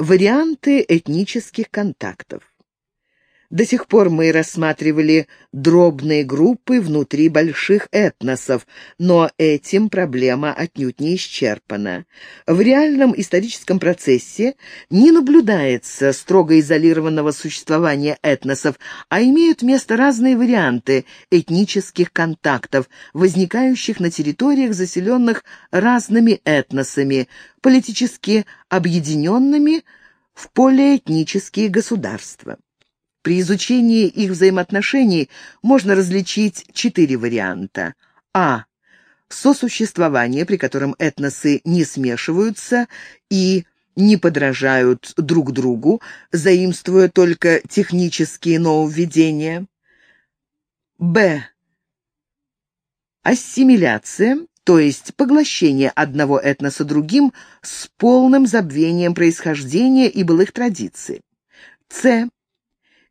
Варианты этнических контактов. До сих пор мы рассматривали дробные группы внутри больших этносов, но этим проблема отнюдь не исчерпана. В реальном историческом процессе не наблюдается строго изолированного существования этносов, а имеют место разные варианты этнических контактов, возникающих на территориях, заселенных разными этносами, политически объединенными в полиэтнические государства. При изучении их взаимоотношений можно различить четыре варианта. А. Сосуществование, при котором этносы не смешиваются и не подражают друг другу, заимствуя только технические нововведения. Б. Ассимиляция, то есть поглощение одного этноса другим с полным забвением происхождения и былых традиций. С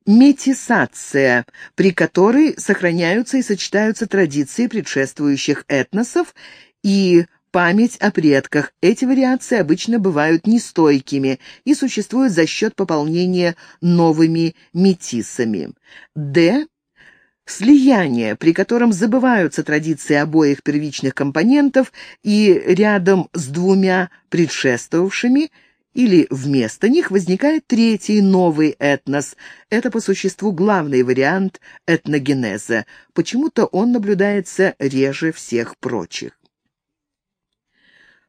метисация, при которой сохраняются и сочетаются традиции предшествующих этносов и память о предках. Эти вариации обычно бывают нестойкими и существуют за счет пополнения новыми метисами. Д. Слияние, при котором забываются традиции обоих первичных компонентов и рядом с двумя предшествовавшими – или вместо них возникает третий новый этнос. Это по существу главный вариант этногенеза. Почему-то он наблюдается реже всех прочих.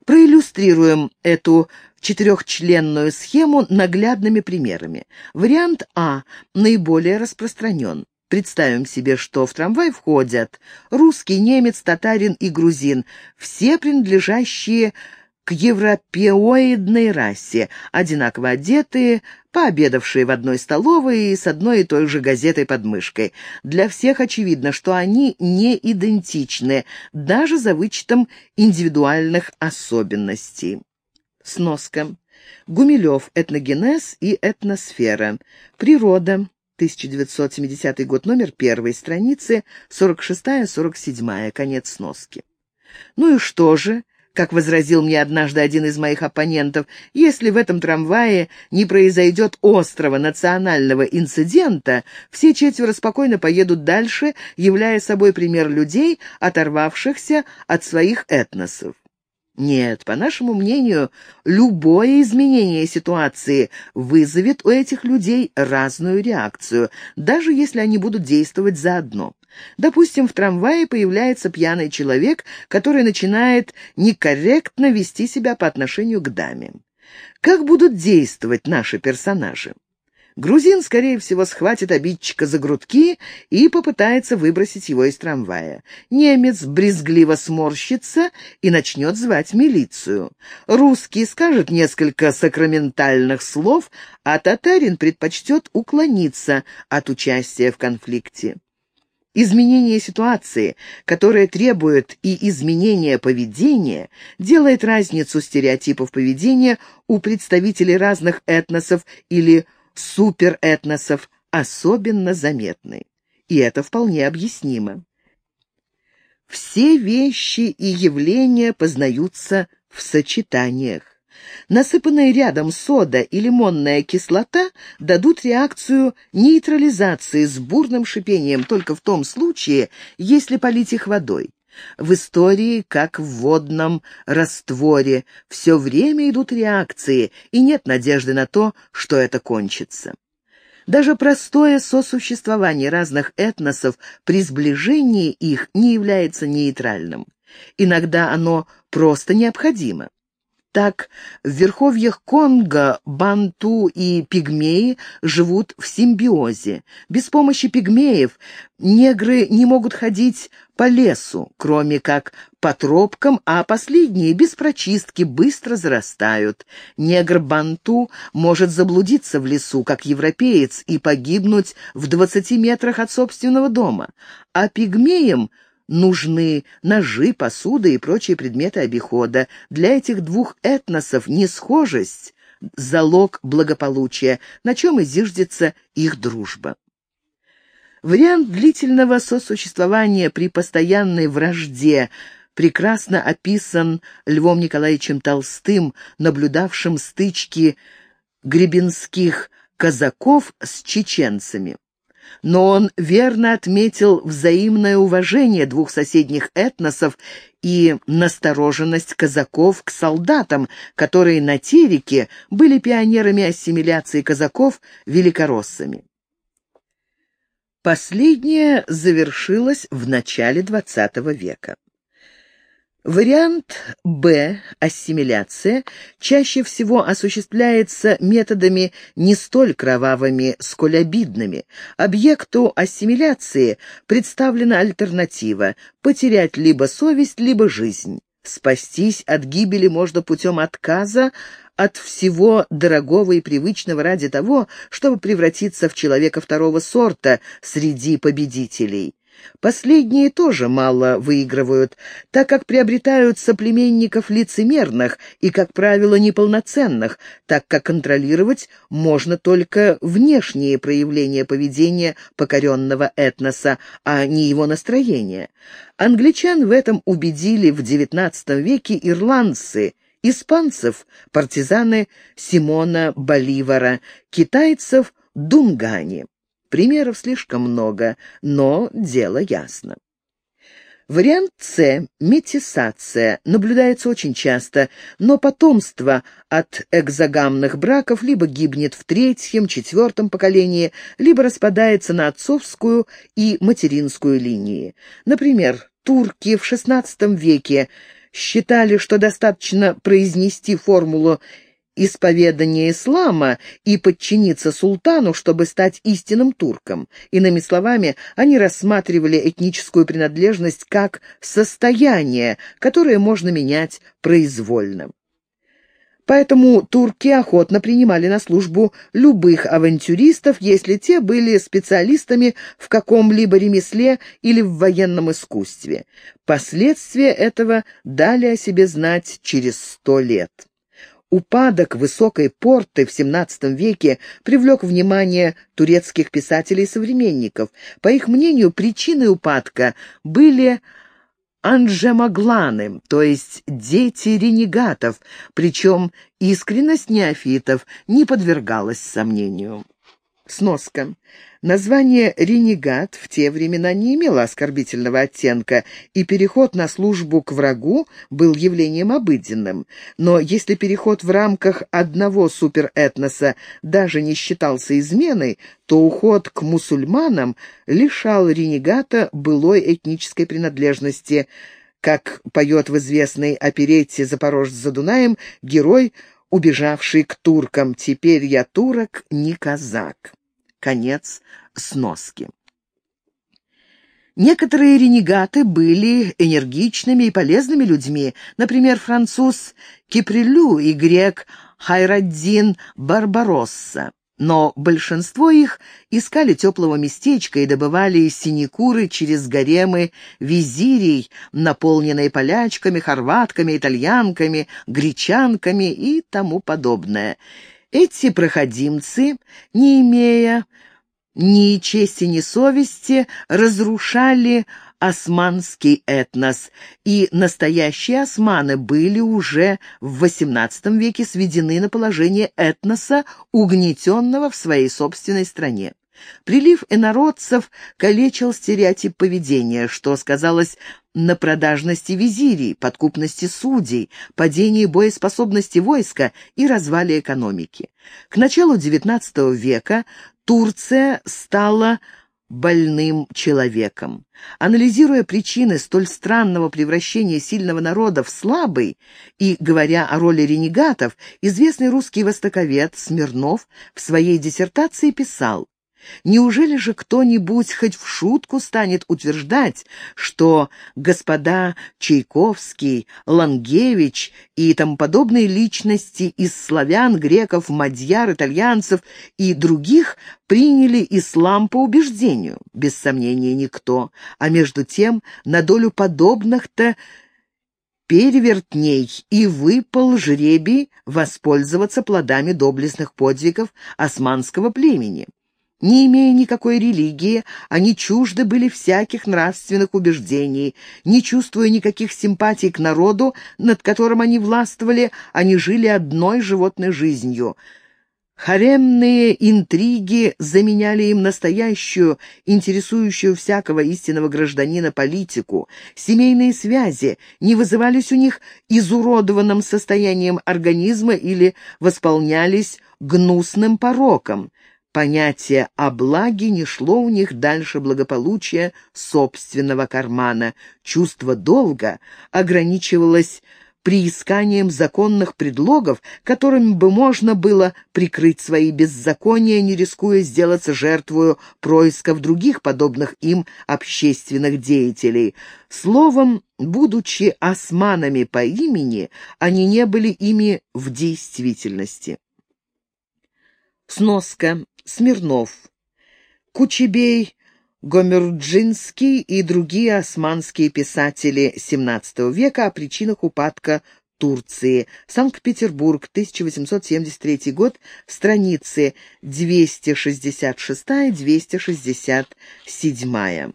Проиллюстрируем эту четырехчленную схему наглядными примерами. Вариант А наиболее распространен. Представим себе, что в трамвай входят русский, немец, татарин и грузин, все принадлежащие к европеоидной расе, одинаково одетые, пообедавшие в одной столовой и с одной и той же газетой под мышкой. Для всех очевидно, что они не идентичны, даже за вычетом индивидуальных особенностей. Сноска. Гумилев. Этногенез и этносфера. Природа. 1970 год, номер первой страницы, 46-47, конец сноски. Ну и что же? Как возразил мне однажды один из моих оппонентов, если в этом трамвае не произойдет острого национального инцидента, все четверо спокойно поедут дальше, являя собой пример людей, оторвавшихся от своих этносов. Нет, по нашему мнению, любое изменение ситуации вызовет у этих людей разную реакцию, даже если они будут действовать заодно. Допустим, в трамвае появляется пьяный человек, который начинает некорректно вести себя по отношению к даме. Как будут действовать наши персонажи? Грузин, скорее всего, схватит обидчика за грудки и попытается выбросить его из трамвая. Немец брезгливо сморщится и начнет звать милицию. Русский скажет несколько сакраментальных слов, а татарин предпочтет уклониться от участия в конфликте. Изменение ситуации, которое требует и изменения поведения, делает разницу стереотипов поведения у представителей разных этносов или суперэтносов особенно заметной. И это вполне объяснимо. Все вещи и явления познаются в сочетаниях. Насыпанная рядом сода и лимонная кислота дадут реакцию нейтрализации с бурным шипением только в том случае, если полить их водой. В истории, как в водном растворе, все время идут реакции, и нет надежды на то, что это кончится. Даже простое сосуществование разных этносов при сближении их не является нейтральным. Иногда оно просто необходимо. Так, в верховьях Конго банту и пигмеи живут в симбиозе. Без помощи пигмеев негры не могут ходить по лесу, кроме как по тропкам, а последние без прочистки быстро зарастают. Негр-банту может заблудиться в лесу, как европеец, и погибнуть в двадцати метрах от собственного дома. А пигмеям – нужны ножи, посуда и прочие предметы обихода. Для этих двух этносов несхожесть — залог благополучия, на чем и зиждется их дружба. Вариант длительного сосуществования при постоянной вражде прекрасно описан Львом Николаевичем Толстым, наблюдавшим стычки гребенских казаков с чеченцами. Но он верно отметил взаимное уважение двух соседних этносов и настороженность казаков к солдатам, которые на Тереке были пионерами ассимиляции казаков великороссами. Последнее завершилось в начале XX века. Вариант «Б» – ассимиляция – чаще всего осуществляется методами не столь кровавыми, сколь обидными. Объекту ассимиляции представлена альтернатива – потерять либо совесть, либо жизнь. Спастись от гибели можно путем отказа от всего дорогого и привычного ради того, чтобы превратиться в человека второго сорта среди победителей. Последние тоже мало выигрывают, так как приобретают соплеменников лицемерных и, как правило, неполноценных, так как контролировать можно только внешние проявления поведения покоренного этноса, а не его настроение. Англичан в этом убедили в XIX веке ирландцы – испанцев – партизаны Симона Боливара, китайцев – Дунгани. Примеров слишком много, но дело ясно. Вариант С – метисация, наблюдается очень часто, но потомство от экзогамных браков либо гибнет в третьем, четвертом поколении, либо распадается на отцовскую и материнскую линии. Например, турки в XVI веке считали, что достаточно произнести формулу исповедание ислама и подчиниться султану, чтобы стать истинным турком. Иными словами, они рассматривали этническую принадлежность как состояние, которое можно менять произвольно. Поэтому турки охотно принимали на службу любых авантюристов, если те были специалистами в каком-либо ремесле или в военном искусстве. Последствия этого дали о себе знать через сто лет. Упадок высокой порты в XVII веке привлек внимание турецких писателей-современников. По их мнению, причиной упадка были анжемагланы, то есть дети ренегатов, причем искренность неофитов не подвергалась сомнению. Сноска. Название «ренегат» в те времена не имело оскорбительного оттенка, и переход на службу к врагу был явлением обыденным. Но если переход в рамках одного суперэтноса даже не считался изменой, то уход к мусульманам лишал ренегата былой этнической принадлежности, как поет в известной оперетте «Запорожец за Дунаем» герой, убежавший к туркам «Теперь я турок, не казак». Конец сноски. Некоторые ренегаты были энергичными и полезными людьми, например, француз Киприлю и грек Хайраддин Барбаросса. Но большинство их искали теплого местечка и добывали синекуры через гаремы визирей, наполненные полячками, хорватками, итальянками, гречанками и тому подобное. Эти проходимцы, не имея ни чести, ни совести, разрушали османский этнос, и настоящие османы были уже в XVIII веке сведены на положение этноса, угнетенного в своей собственной стране. Прилив инородцев калечил стереотип поведения, что сказалось на продажности визирий, подкупности судей, падении боеспособности войска и развале экономики. К началу XIX века Турция стала больным человеком. Анализируя причины столь странного превращения сильного народа в слабый и говоря о роли ренегатов, известный русский востоковед Смирнов в своей диссертации писал Неужели же кто-нибудь хоть в шутку станет утверждать, что господа Чайковский, Лангевич и тому подобные личности из славян, греков, мадьяр, итальянцев и других приняли ислам по убеждению? Без сомнения, никто. А между тем, на долю подобных-то перевертней и выпал жребий воспользоваться плодами доблестных подвигов османского племени. Не имея никакой религии, они чужды были всяких нравственных убеждений, не чувствуя никаких симпатий к народу, над которым они властвовали, они жили одной животной жизнью. Харемные интриги заменяли им настоящую, интересующую всякого истинного гражданина политику. Семейные связи не вызывались у них изуродованным состоянием организма или восполнялись гнусным пороком. Понятие о благе не шло у них дальше благополучия собственного кармана. Чувство долга ограничивалось приисканием законных предлогов, которыми бы можно было прикрыть свои беззакония, не рискуя сделаться жертвою происков других подобных им общественных деятелей. Словом, будучи османами по имени, они не были ими в действительности. Сноска. Смирнов. Кучебей Гомерджинский и другие османские писатели XVII века о причинах упадка Турции. Санкт-Петербург, 1873 год, страницы 266-267.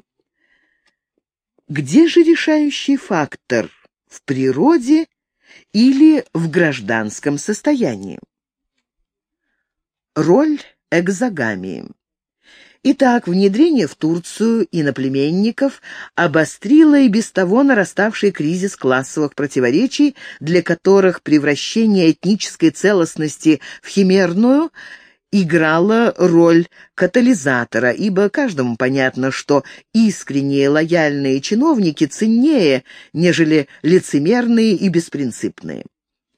Где же решающий фактор? В природе или в гражданском состоянии? Роль экзогамии. Итак, внедрение в Турцию иноплеменников обострило и без того нараставший кризис классовых противоречий, для которых превращение этнической целостности в химерную играло роль катализатора, ибо каждому понятно, что искренние лояльные чиновники ценнее, нежели лицемерные и беспринципные.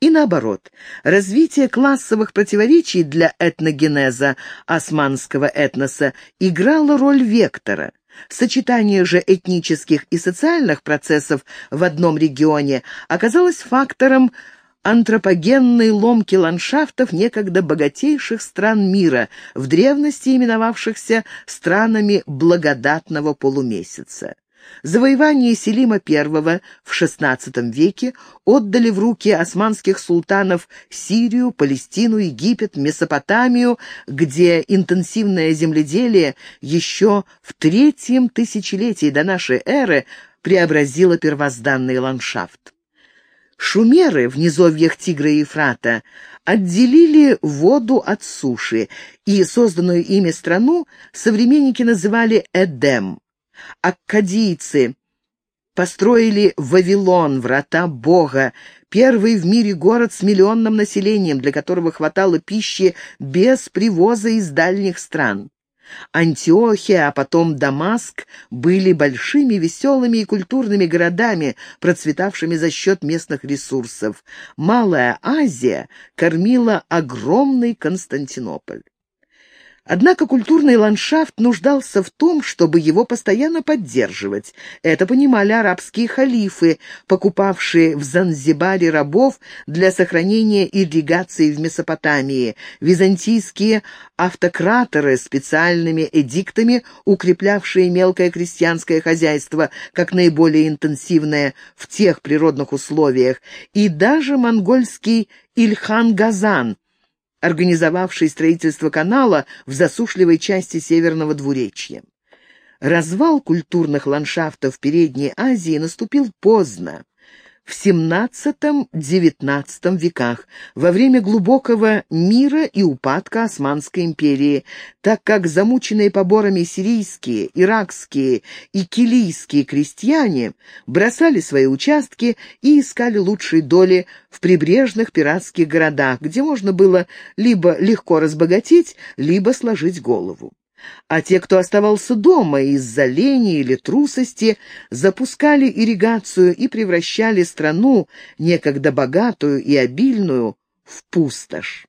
И наоборот, развитие классовых противоречий для этногенеза османского этноса играло роль вектора. Сочетание же этнических и социальных процессов в одном регионе оказалось фактором антропогенной ломки ландшафтов некогда богатейших стран мира, в древности именовавшихся странами благодатного полумесяца. Завоевание Селима I в XVI веке отдали в руки османских султанов Сирию, Палестину, Египет, Месопотамию, где интенсивное земледелие еще в третьем тысячелетии до нашей эры преобразило первозданный ландшафт. Шумеры в низовьях Тигра и Ефрата отделили воду от суши, и созданную ими страну современники называли Эдем. Аккадийцы построили Вавилон, врата Бога, первый в мире город с миллионным населением, для которого хватало пищи без привоза из дальних стран. Антиохия, а потом Дамаск были большими, веселыми и культурными городами, процветавшими за счет местных ресурсов. Малая Азия кормила огромный Константинополь. Однако культурный ландшафт нуждался в том, чтобы его постоянно поддерживать. Это понимали арабские халифы, покупавшие в Занзибаре рабов для сохранения ирригации в Месопотамии, византийские автократоры специальными эдиктами, укреплявшие мелкое крестьянское хозяйство как наиболее интенсивное в тех природных условиях, и даже монгольский Ильхан Газан – организовавший строительство канала в засушливой части Северного двуречья. Развал культурных ландшафтов Передней Азии наступил поздно в XVII-XIX веках, во время глубокого мира и упадка Османской империи, так как замученные поборами сирийские, иракские и килийские крестьяне бросали свои участки и искали лучшей доли в прибрежных пиратских городах, где можно было либо легко разбогатеть, либо сложить голову а те, кто оставался дома из-за лени или трусости, запускали ирригацию и превращали страну, некогда богатую и обильную, в пустошь.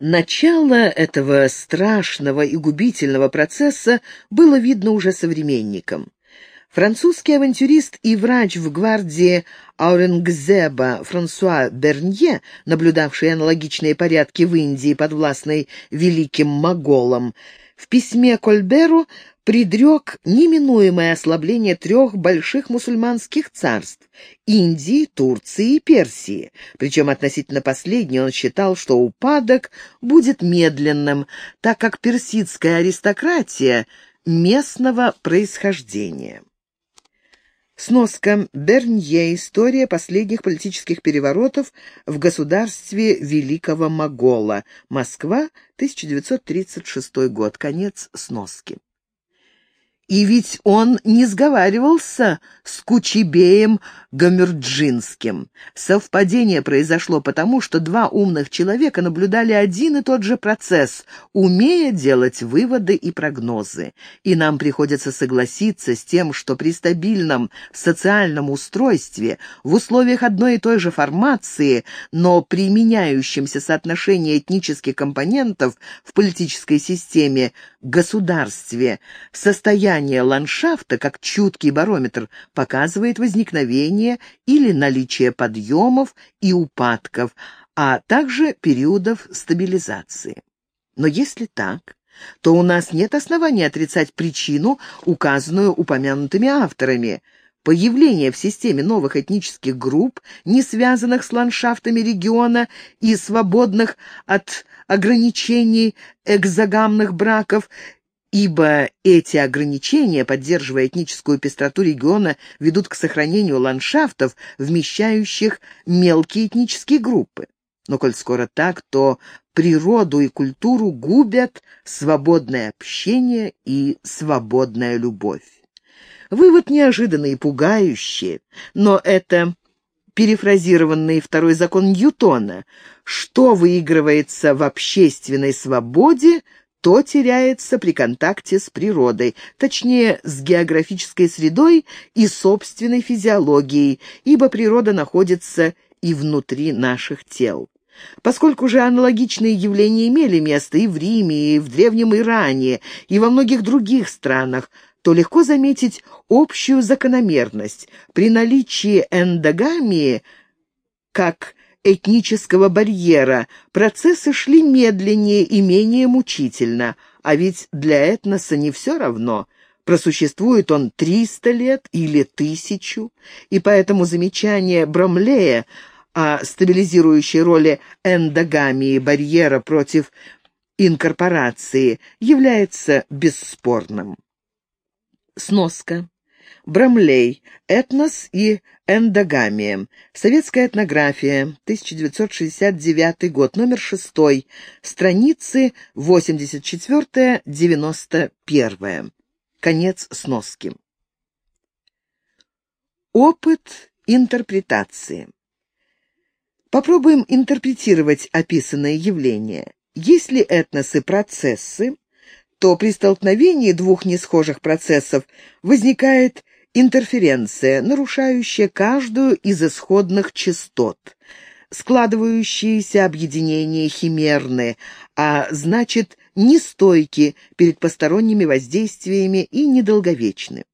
Начало этого страшного и губительного процесса было видно уже современникам. Французский авантюрист и врач в гвардии Ауренгзеба Франсуа Бернье, наблюдавший аналогичные порядки в Индии, подвластной великим моголам, в письме Кольберу предрек неминуемое ослабление трех больших мусульманских царств – Индии, Турции и Персии. Причем относительно последней он считал, что упадок будет медленным, так как персидская аристократия местного происхождения. Сноска. Бернье. История последних политических переворотов в государстве Великого Могола. Москва, 1936 год. Конец сноски. И ведь он не сговаривался с Кучебеем Гамерджинским. Совпадение произошло потому, что два умных человека наблюдали один и тот же процесс, умея делать выводы и прогнозы. И нам приходится согласиться с тем, что при стабильном социальном устройстве, в условиях одной и той же формации, но при меняющемся соотношении этнических компонентов в политической системе, государстве, состояние ландшафта, как чуткий барометр, показывает возникновение или наличие подъемов и упадков, а также периодов стабилизации. Но если так, то у нас нет оснований отрицать причину, указанную упомянутыми авторами. Появление в системе новых этнических групп, не связанных с ландшафтами региона и свободных от ограничений экзогамных браков, ибо эти ограничения, поддерживая этническую пестроту региона, ведут к сохранению ландшафтов, вмещающих мелкие этнические группы. Но коль скоро так, то природу и культуру губят свободное общение и свободная любовь. Вывод неожиданный и пугающий, но это перефразированный второй закон Ньютона. Что выигрывается в общественной свободе – то теряется при контакте с природой, точнее, с географической средой и собственной физиологией, ибо природа находится и внутри наших тел. Поскольку же аналогичные явления имели место и в Риме, и в Древнем Иране, и во многих других странах, то легко заметить общую закономерность. При наличии эндогамии, как этнического барьера, процессы шли медленнее и менее мучительно, а ведь для этноса не все равно, просуществует он 300 лет или тысячу, и поэтому замечание Бромлея о стабилизирующей роли эндогамии барьера против инкорпорации является бесспорным. Сноска. Брамлей. Этнос и эндогамия. Советская этнография. 1969 год. Номер 6. Страницы 84-91. Конец сноски. Опыт интерпретации. Попробуем интерпретировать описанное явление. Если этносы – процессы, то при столкновении двух несхожих процессов возникает интерференция, нарушающая каждую из исходных частот. Складывающиеся объединения химерны, а значит, нестойки перед посторонними воздействиями и недолговечны.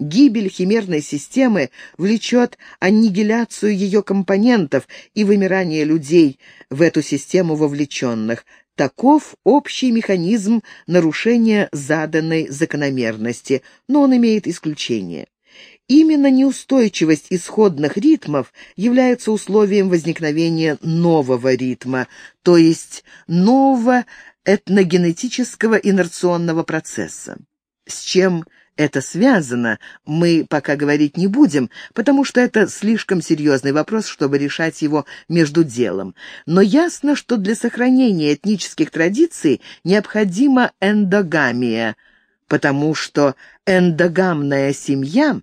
Гибель химерной системы влечет аннигиляцию ее компонентов и вымирание людей в эту систему вовлеченных. Таков общий механизм нарушения заданной закономерности, но он имеет исключение. Именно неустойчивость исходных ритмов является условием возникновения нового ритма, то есть нового этногенетического инерционного процесса. С чем это связано, мы пока говорить не будем, потому что это слишком серьезный вопрос, чтобы решать его между делом. Но ясно, что для сохранения этнических традиций необходима эндогамия, потому что эндогамная семья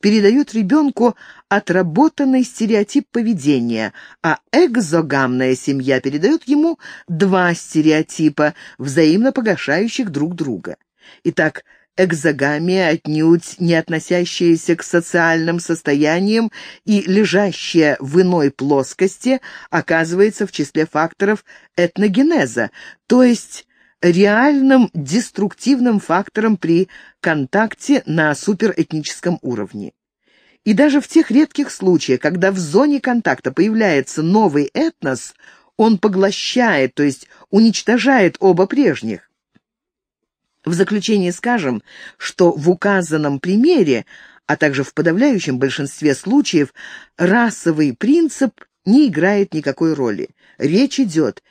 передает ребенку отработанный стереотип поведения, а экзогамная семья передает ему два стереотипа, взаимно погашающих друг друга. Итак, экзогамия, отнюдь не относящаяся к социальным состояниям и лежащая в иной плоскости, оказывается в числе факторов этногенеза, то есть реальным деструктивным фактором при контакте на суперэтническом уровне. И даже в тех редких случаях, когда в зоне контакта появляется новый этнос, он поглощает, то есть уничтожает оба прежних. В заключение скажем, что в указанном примере, а также в подавляющем большинстве случаев, расовый принцип не играет никакой роли. Речь идет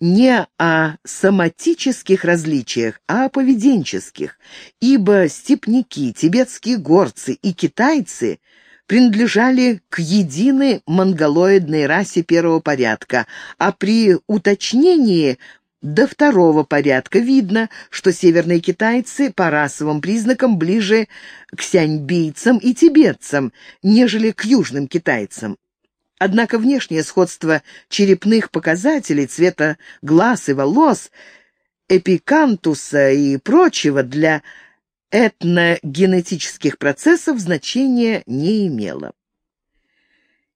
не о соматических различиях, а о поведенческих, ибо степняки, тибетские горцы и китайцы принадлежали к единой монголоидной расе первого порядка, а при уточнении до второго порядка видно, что северные китайцы по расовым признакам ближе к сяньбийцам и тибетцам, нежели к южным китайцам. Однако внешнее сходство черепных показателей, цвета глаз и волос, эпикантуса и прочего для этногенетических процессов значения не имело.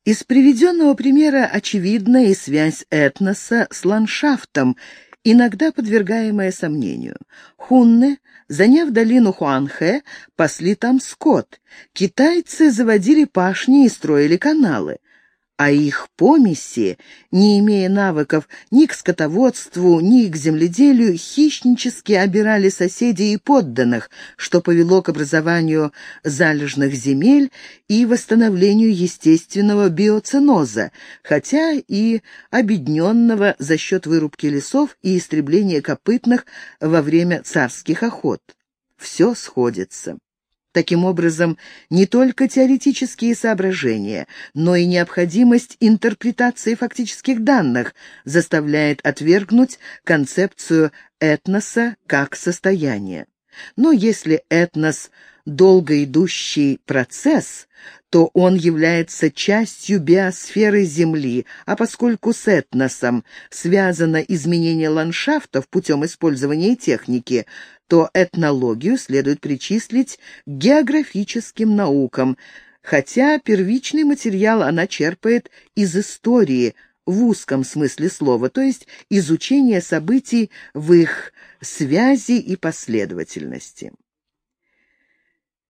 Из приведенного примера очевидна и связь этноса с ландшафтом, иногда подвергаемая сомнению. Хунны, заняв долину Хуанхэ, пасли там скот. Китайцы заводили пашни и строили каналы а их помеси, не имея навыков ни к скотоводству, ни к земледелию, хищнически обирали соседей и подданных, что повело к образованию залежных земель и восстановлению естественного биоценоза, хотя и обедненного за счет вырубки лесов и истребления копытных во время царских охот. Все сходится. Таким образом, не только теоретические соображения, но и необходимость интерпретации фактических данных заставляет отвергнуть концепцию этноса как состояния. Но если этнос – долго идущий процесс, то он является частью биосферы Земли, а поскольку с этносом связано изменение ландшафтов путем использования техники, то этнологию следует причислить к географическим наукам, хотя первичный материал она черпает из истории в узком смысле слова, то есть изучения событий в их связи и последовательности.